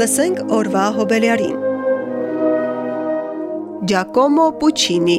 Լսենք օրվա հոբելյարին։ Giacomo Puccini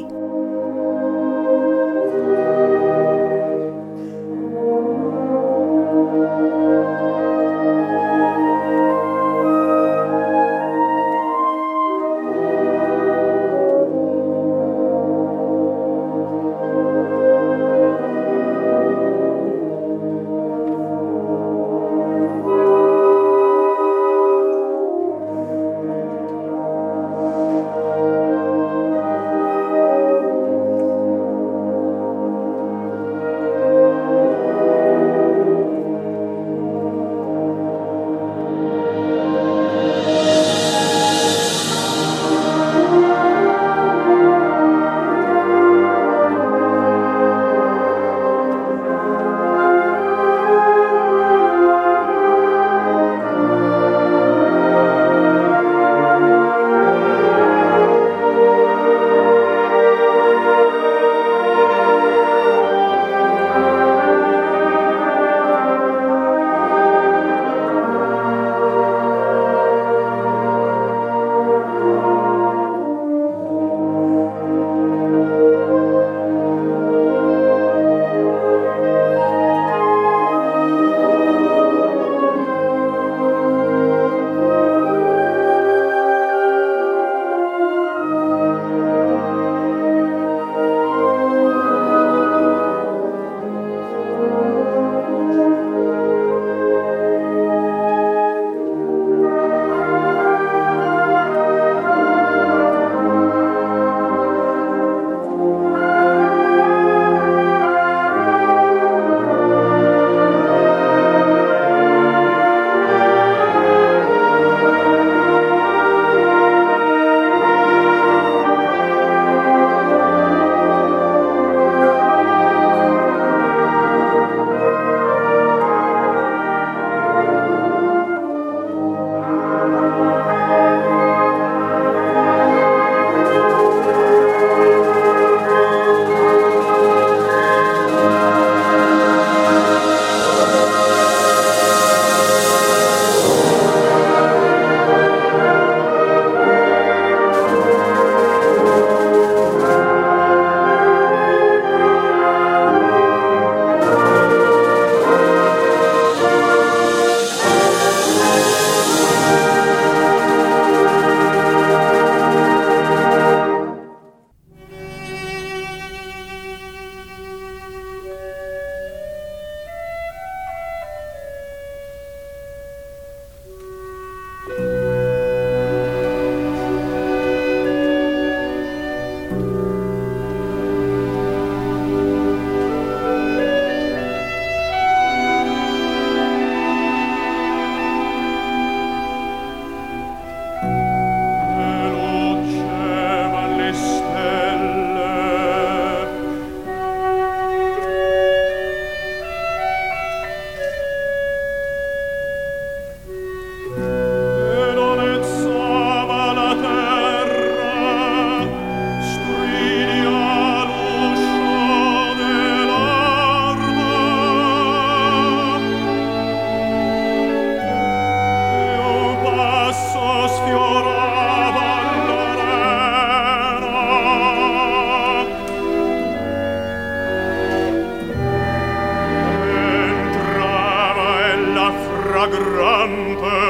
fragrante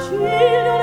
去了。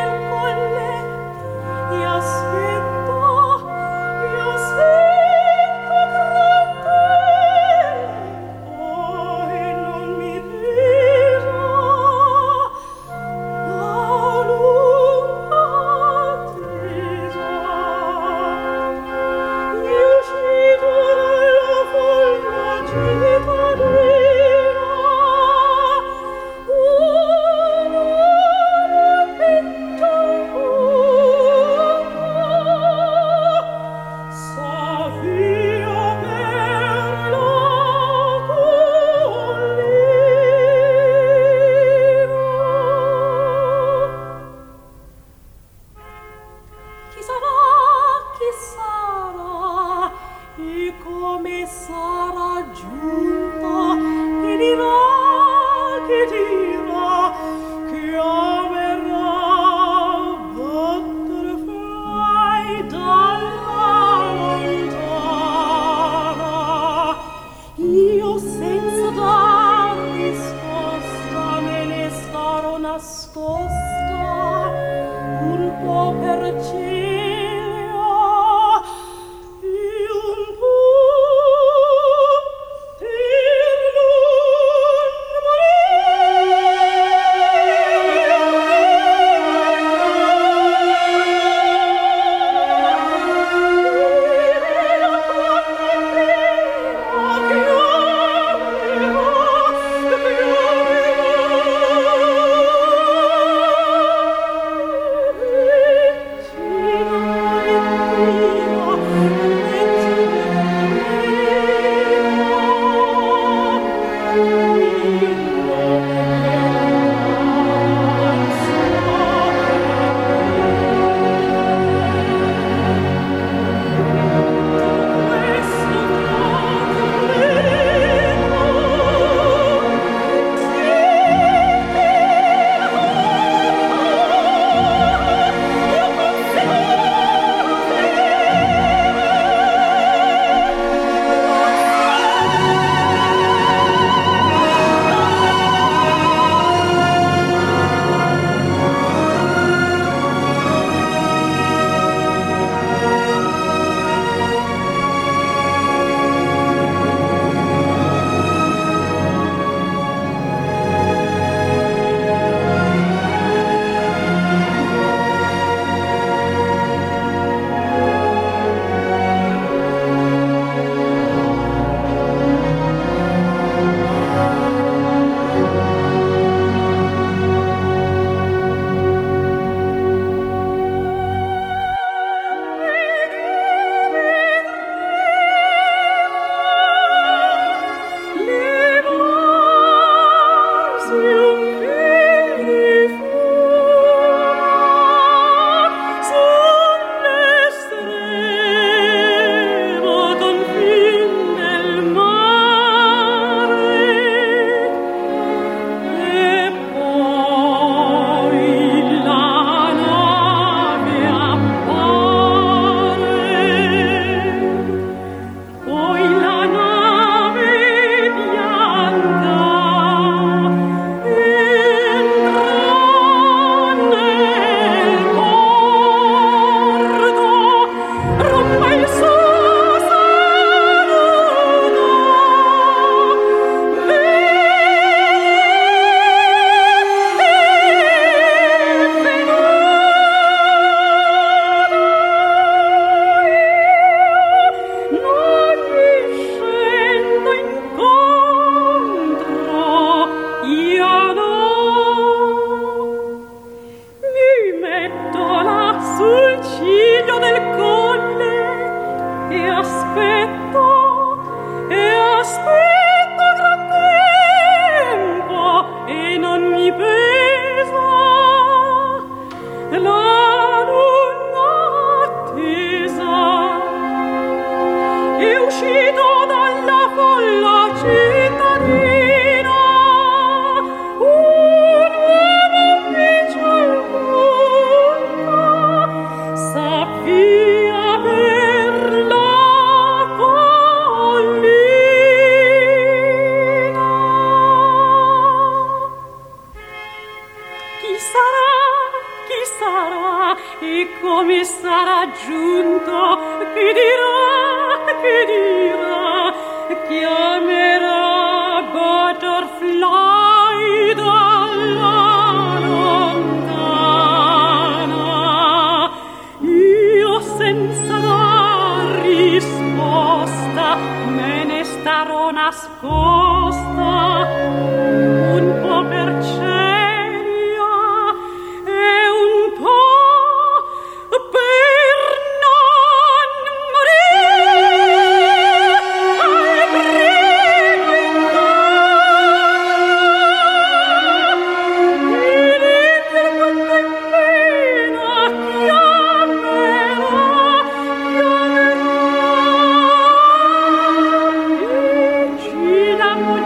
Eu uscito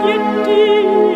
Yet dear.